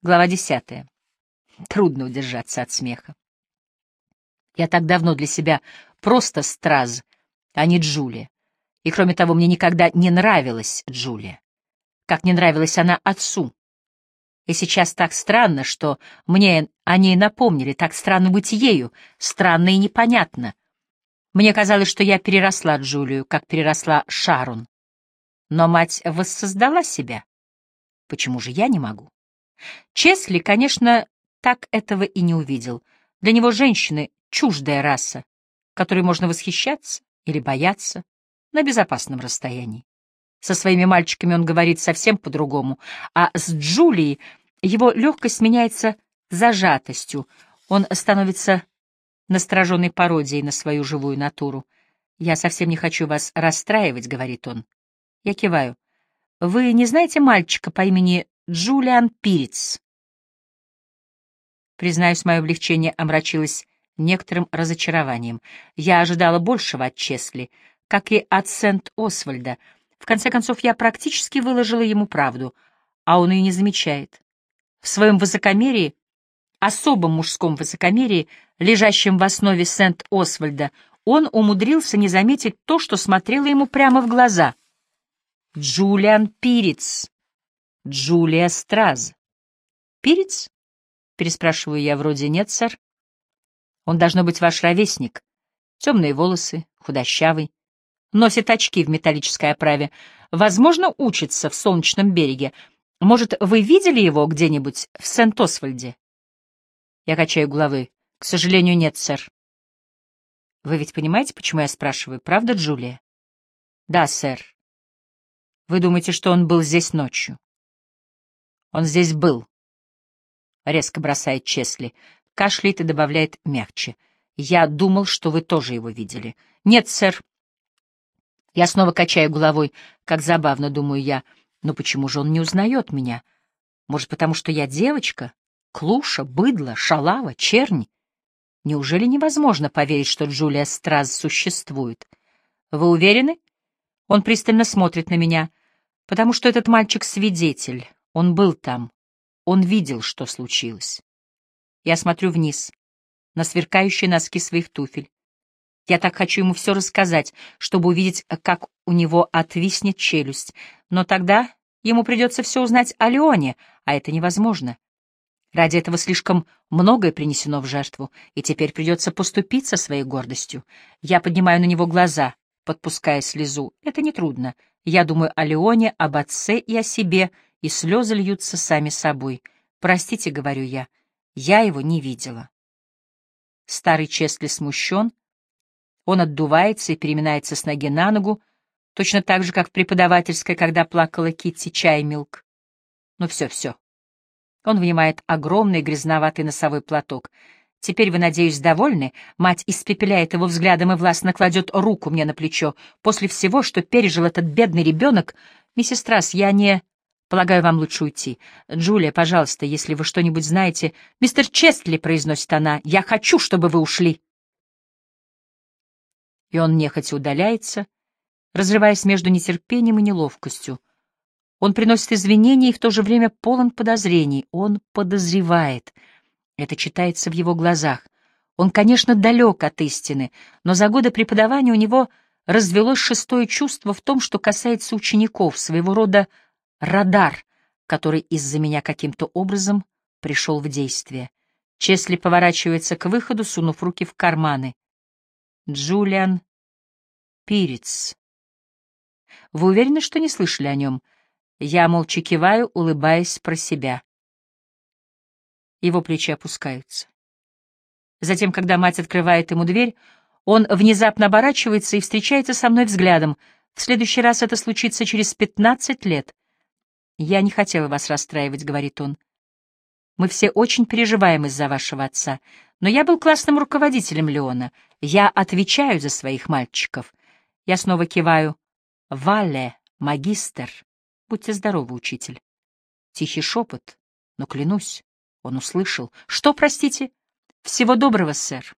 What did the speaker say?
Глава десятая. Трудно удержаться от смеха. Я так давно для себя просто Страз, а не Джулия. И кроме того, мне никогда не нравилась Джулия. Как не нравилась она отцу. И сейчас так странно, что мне о ней напомнили, так странно быть ею, странно и непонятно. Мне казалось, что я переросла Джулию, как переросла Шарон. Но мать воссоздала себя. Почему же я не могу? Чесли, конечно, так этого и не увидел. Для него женщины — чуждая раса, которой можно восхищаться или бояться на безопасном расстоянии. Со своими мальчиками он говорит совсем по-другому, а с Джулией его легкость меняется зажатостью, он становится настороженной пародией на свою живую натуру. «Я совсем не хочу вас расстраивать», — говорит он. Я киваю. «Вы не знаете мальчика по имени Джулиан Пирец?» Признаюсь, мое облегчение омрачилось некоторым разочарованием. Я ожидала большего от Чесли, как и от Сент-Освальда. В конце концов, я практически выложила ему правду, а он ее не замечает. В своем высокомерии, особом мужском высокомерии, лежащем в основе Сент-Освальда, он умудрился не заметить то, что смотрело ему прямо в глаза. Джулиан Пирец. Джулия Страз. Пирец? Переспрашиваю я, вроде нет, сэр. Он должно быть ваш ровесник. Темные волосы, худощавый. Носит очки в металлической оправе. Возможно, учится в Солнечном береге. Может, вы видели его где-нибудь в Сент-Освальде? Я качаю головы. К сожалению, нет, сэр. Вы ведь понимаете, почему я спрашиваю, правда, Джулия? Да, сэр. Вы думаете, что он был здесь ночью? Он здесь был. Резко бросает Чесли, кашляет и добавляет мягче. Я думал, что вы тоже его видели. Нет, сэр. Я снова качаю головой, как забавно, думаю я. Но почему же он не узнает меня? Может, потому что я девочка? Клуша, быдло, шалава, чернь? Неужели невозможно поверить, что Джулия Страз существует? Вы уверены? Он пристально смотрит на меня, потому что этот мальчик — свидетель. Он был там. Он видел, что случилось. Я смотрю вниз, на сверкающие носки своих туфель. Я так хочу ему все рассказать, чтобы увидеть, как у него отвиснет челюсть. Но тогда ему придется все узнать о Леоне, а это невозможно. Ради этого слишком многое принесено в жертву, и теперь придется поступиться своей гордостью. Я поднимаю на него глаза, подпуская слезу. Это нетрудно. Я думаю о Леоне, об отце и о себе, и слезы льются сами собой. «Простите», — говорю я, — «я его не видела». Старый Честли смущен, он отдувается и переминается с ноги на ногу, точно так же, как в преподавательской, когда плакала Китти Чаймилк. Ну все, все. Он вынимает огромный грязноватый носовой платок. Теперь вы, надеюсь, довольны? Мать испепеляет его взглядом и властно кладет руку мне на плечо. После всего, что пережил этот бедный ребенок... Миссис Трасс, я не... Полагаю, вам лучше уйти. Джулия, пожалуйста, если вы что-нибудь знаете... Мистер Честли, — произносит она, — я хочу, чтобы вы ушли и он нехотя удаляется, разрываясь между нетерпением и неловкостью. Он приносит извинения и в то же время полон подозрений. Он подозревает. Это читается в его глазах. Он, конечно, далек от истины, но за годы преподавания у него развелось шестое чувство в том, что касается учеников, своего рода радар, который из-за меня каким-то образом пришел в действие. Чесли поворачивается к выходу, сунув руки в карманы. Джулиан Пирец. Вы уверены, что не слышали о нем? Я молча киваю, улыбаясь про себя. Его плечи опускаются. Затем, когда мать открывает ему дверь, он внезапно оборачивается и встречается со мной взглядом. В следующий раз это случится через пятнадцать лет. «Я не хотела вас расстраивать», — говорит он. «Мы все очень переживаем из-за вашего отца, но я был классным руководителем Леона. Я отвечаю за своих мальчиков. Я снова киваю. Вале, магистр. Будьте здоровы, учитель. Тихий шепот, но клянусь, он услышал. Что, простите? Всего доброго, сэр.